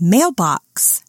mailbox.